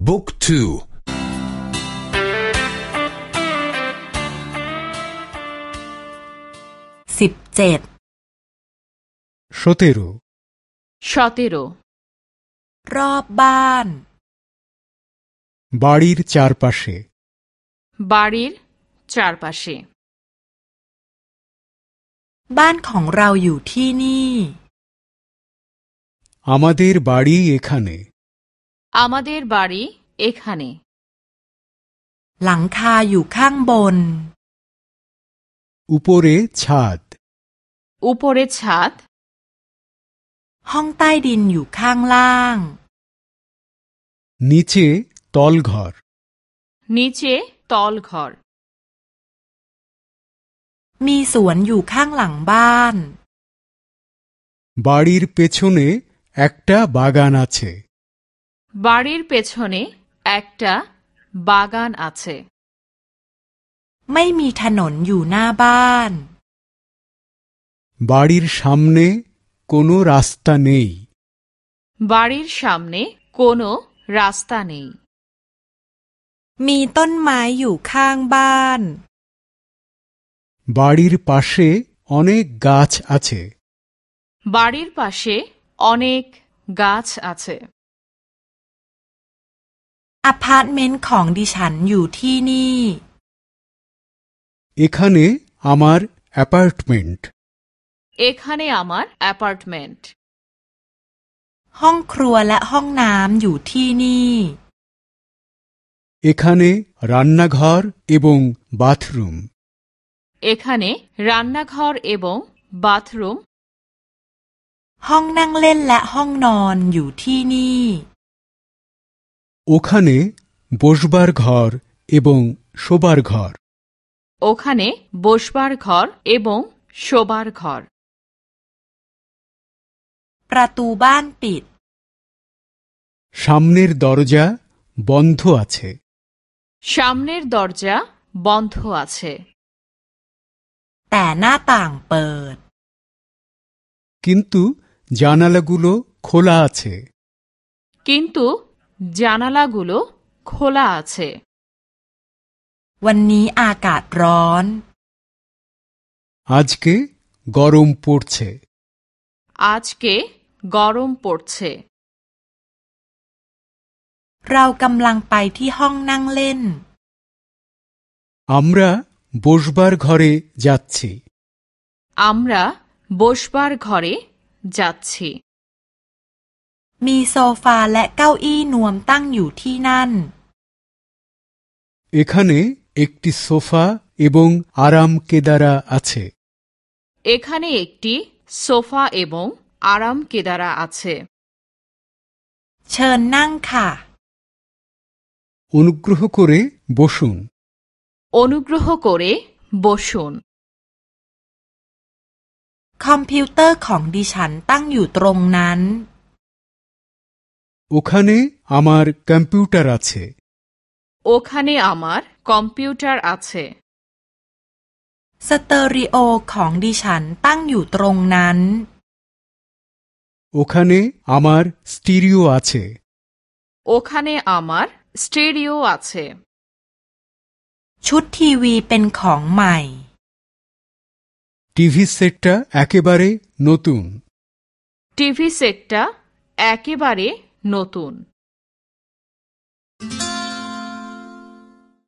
بوك تو সতেরো সতেরো شتيرو رابان বাড়ির চারপাশে বাড়ির চারপাশে বান খং রাও ইউ আমাদের বাড়ি এখানে আমাদের বাড়ি এখানে หลังคาอยู่ข้างบน উপরে ছাদ উপরে ছাদ ห้องใต้ดินอยู่ข้างล่าง নিচে তলঘর নিচে তলঘর มีสวนอยู่ข้างหลังบ้าน বাড়ির পেছনে একটা বাগান আছে বাড়ির পেছনে একটা বাগান আছে ไม่มีถนนอยู่หน้าบ้าน বাড়ির সামনে কোনো রাস্তা নেই বাড়ির সামনে কোনো রাস্তা নেই มีต้นไม้อยู่ข้างบ้าน বাড়ির পাশে অনেক গাছ আছে বাড়ির পাশে অনেক গাছ আছে อพาร์ตเมนต์ของดิฉันอยู่ที่นี่ এখানে আমার অ্যাপার্টমেন্ট এখানে আমার অ্যাপার্টমেন্ট ห้องครัวและห้องน้ำอยู่ที่นี่ এখানে রান্নাঘর এবং বাথরুম এখানে রান্নাঘর এবং বাথরুম ห้องนั่งเล่นและห้องนอนอยู่ที่นี่ ওখানে বসবার ঘর এবং শোবার ঘর ওখানে বসবার ঘর এবং শোবার ঘর ประตูบ้านปิด সামনের দরজা বন্ধ আছে সামনের দরজা বন্ধ আছে แต่หน้าต่างเปิด কিন্তু জানালাগুলো খোলা আছে কিন্তু জানালাগুলো খোলা আছে วันนี้อากาศร้อน আজকে গরম পড়ছে আজকে গরম পড়ছে เรากำลังไปที่ห้องนั่งเล่น আমরা বসবার ঘরে যাচ্ছি আমরা বসবার ঘরে যাচ্ছি มีโซฟาและเก้าอี้นวมตั้งอยู่ที่นั่น এখানে একটি সোফা এবং আরাম কেদারা আছে এখানে একটি সোফা এবং আরাম কেদারা আছে เชิญนั่งค่ะ অনুগ্রহ করে বসুন অনুগ্রহ করে বসুন คอมพิวเตอร์ของดิฉันตั้งอยู่ตรงนั้น ওখানে আমার কম্পিউটার আছে ওখানে আমার কম্পিউটার আছে สเตอริโอของดิฉันตั้งอยู่ตรงนั้น ওখানে আমার স্টিরিও আছে ওখানে আমার স্টেরিও আছে ชุดทีวีเป็นของใหม่ টিভি সেটটা একেবারে নতুন টিভি সেটটা একেবারে নতুন।